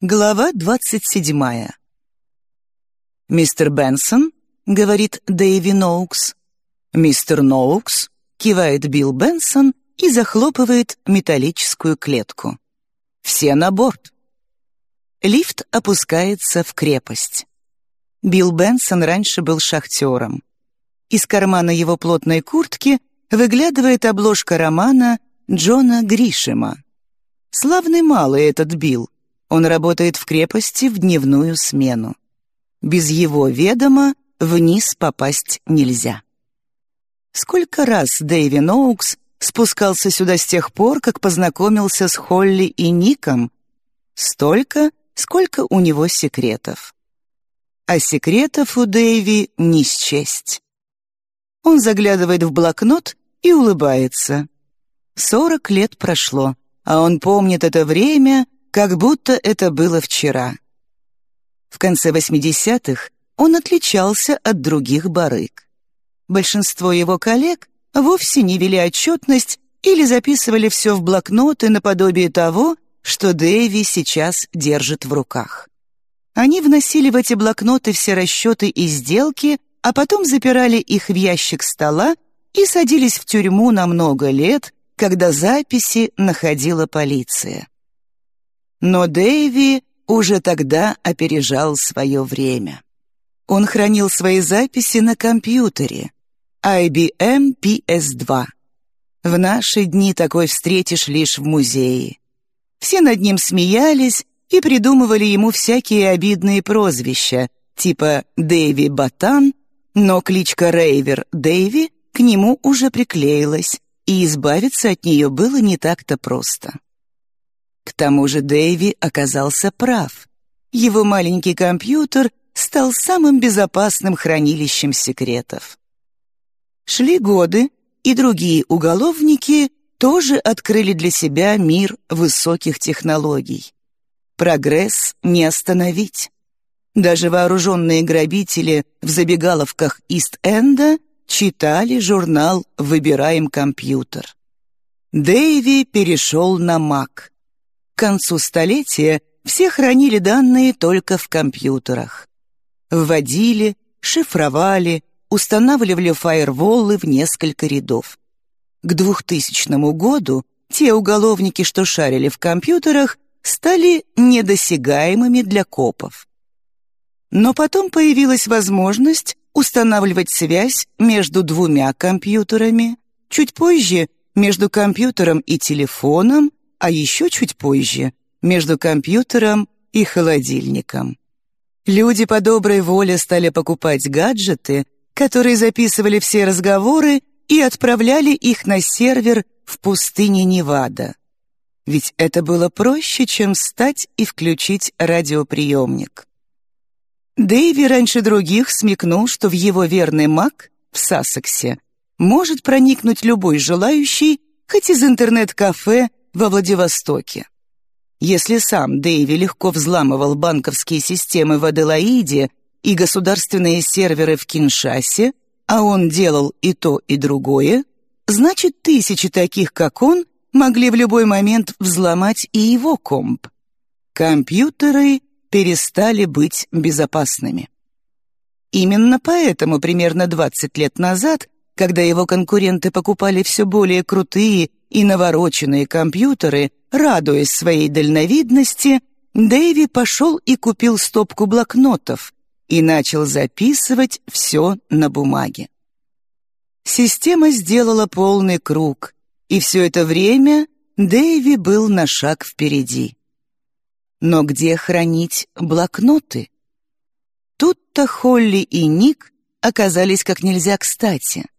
Глава двадцать седьмая. «Мистер Бенсон», — говорит Дэйви Ноукс. «Мистер Ноукс», — кивает Билл Бенсон и захлопывает металлическую клетку. «Все на борт». Лифт опускается в крепость. Билл Бенсон раньше был шахтером. Из кармана его плотной куртки выглядывает обложка романа Джона Гришема. Славный малый этот Билл. Он работает в крепости в дневную смену. Без его ведома вниз попасть нельзя. Сколько раз Дэйви Ноукс спускался сюда с тех пор, как познакомился с Холли и Ником? Столько, сколько у него секретов. А секретов у Дэйви не счесть. Он заглядывает в блокнот и улыбается. Сорок лет прошло, а он помнит это время, как будто это было вчера. В конце 80-х он отличался от других барыг. Большинство его коллег вовсе не вели отчетность или записывали все в блокноты наподобие того, что Дэви сейчас держит в руках. Они вносили в эти блокноты все расчеты и сделки, а потом запирали их в ящик стола и садились в тюрьму на много лет, когда записи находила полиция. Но Дэйви уже тогда опережал свое время. Он хранил свои записи на компьютере IBM PS2. В наши дни такой встретишь лишь в музее. Все над ним смеялись и придумывали ему всякие обидные прозвища, типа Дэйви Батан, но кличка Рейвер Дэйви к нему уже приклеилась, и избавиться от нее было не так-то просто. К тому же Дэйви оказался прав. Его маленький компьютер стал самым безопасным хранилищем секретов. Шли годы, и другие уголовники тоже открыли для себя мир высоких технологий. Прогресс не остановить. Даже вооруженные грабители в забегаловках Ист-Энда читали журнал «Выбираем компьютер». Дэйви перешел на Mac. К концу столетия все хранили данные только в компьютерах. Вводили, шифровали, устанавливали фаерволы в несколько рядов. К 2000 году те уголовники, что шарили в компьютерах, стали недосягаемыми для копов. Но потом появилась возможность устанавливать связь между двумя компьютерами, чуть позже между компьютером и телефоном, а еще чуть позже между компьютером и холодильником. Люди по доброй воле стали покупать гаджеты, которые записывали все разговоры и отправляли их на сервер в пустыне Невада. Ведь это было проще, чем встать и включить радиоприемник. Дэйви раньше других смекнул, что в его верный маг в Сассексе может проникнуть любой желающий, хоть из интернет-кафе во Владивостоке. Если сам Дэйви легко взламывал банковские системы в Аделаиде и государственные серверы в Киншасе, а он делал и то, и другое, значит, тысячи таких, как он, могли в любой момент взломать и его комп. Компьютеры перестали быть безопасными. Именно поэтому примерно 20 лет назад, когда его конкуренты покупали все более крутые и навороченные компьютеры, радуясь своей дальновидности, Дэйви пошел и купил стопку блокнотов и начал записывать все на бумаге. Система сделала полный круг, и все это время Дэйви был на шаг впереди. Но где хранить блокноты? Тут-то Холли и Ник оказались как нельзя кстати —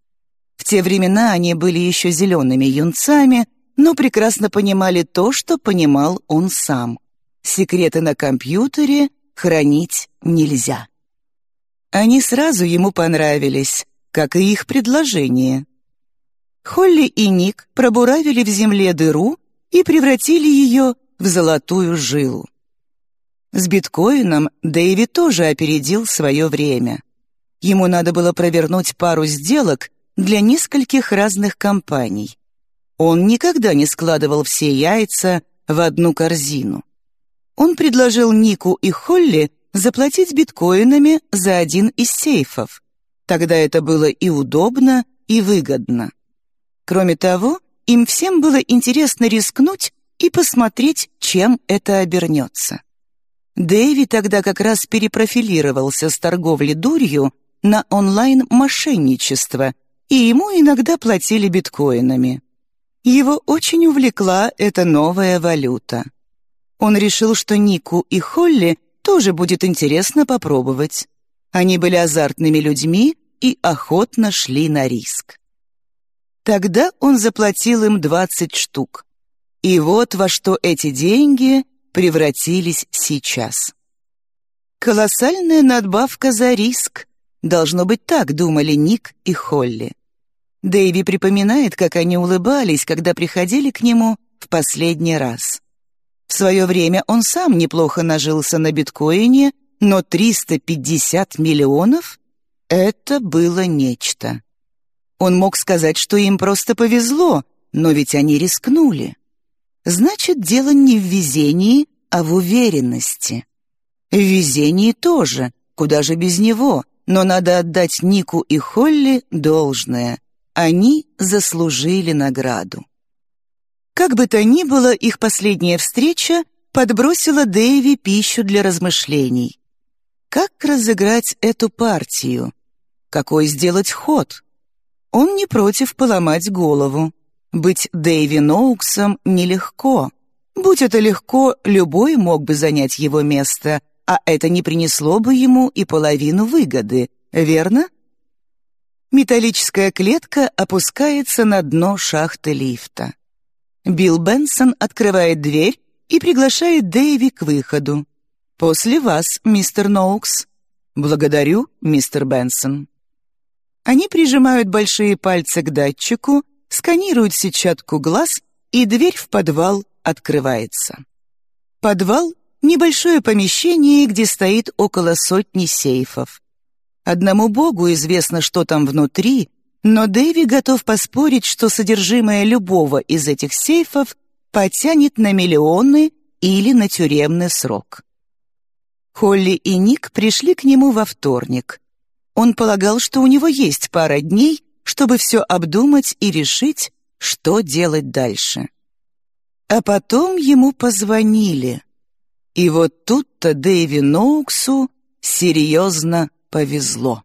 в те времена они были еще зелеными юнцами, но прекрасно понимали то, что понимал он сам. Секреты на компьютере хранить нельзя. Они сразу ему понравились, как и их предложение. Холли и Ник пробуравили в земле дыру и превратили ее в золотую жилу. С биткоином Дэйви тоже опередил свое время. Ему надо было провернуть пару сделок, для нескольких разных компаний. Он никогда не складывал все яйца в одну корзину. Он предложил Нику и Холли заплатить биткоинами за один из сейфов. Тогда это было и удобно, и выгодно. Кроме того, им всем было интересно рискнуть и посмотреть, чем это обернется. Дэви тогда как раз перепрофилировался с торговли дурью на онлайн-мошенничество, и ему иногда платили биткоинами. Его очень увлекла эта новая валюта. Он решил, что Нику и Холли тоже будет интересно попробовать. Они были азартными людьми и охотно шли на риск. Тогда он заплатил им 20 штук. И вот во что эти деньги превратились сейчас. Колоссальная надбавка за риск. Должно быть так, думали Ник и Холли. Дэйви припоминает, как они улыбались, когда приходили к нему в последний раз. В свое время он сам неплохо нажился на биткоине, но 350 миллионов — это было нечто. Он мог сказать, что им просто повезло, но ведь они рискнули. Значит, дело не в везении, а в уверенности. В везении тоже, куда же без него, но надо отдать Нику и Холли должное. Они заслужили награду. Как бы то ни было, их последняя встреча подбросила Дэйви пищу для размышлений. Как разыграть эту партию? Какой сделать ход? Он не против поломать голову. Быть Дэйви Ноуксом нелегко. Будь это легко, любой мог бы занять его место, а это не принесло бы ему и половину выгоды, верно? Металлическая клетка опускается на дно шахты лифта. Билл Бенсон открывает дверь и приглашает Дэйви к выходу. «После вас, мистер Ноукс». «Благодарю, мистер Бенсон». Они прижимают большие пальцы к датчику, сканируют сетчатку глаз, и дверь в подвал открывается. Подвал — небольшое помещение, где стоит около сотни сейфов. Одному богу известно, что там внутри, но Дэви готов поспорить, что содержимое любого из этих сейфов потянет на миллионы или на тюремный срок. Холли и Ник пришли к нему во вторник. Он полагал, что у него есть пара дней, чтобы все обдумать и решить, что делать дальше. А потом ему позвонили. И вот тут-то Дэйви Ноуксу серьезно повезло.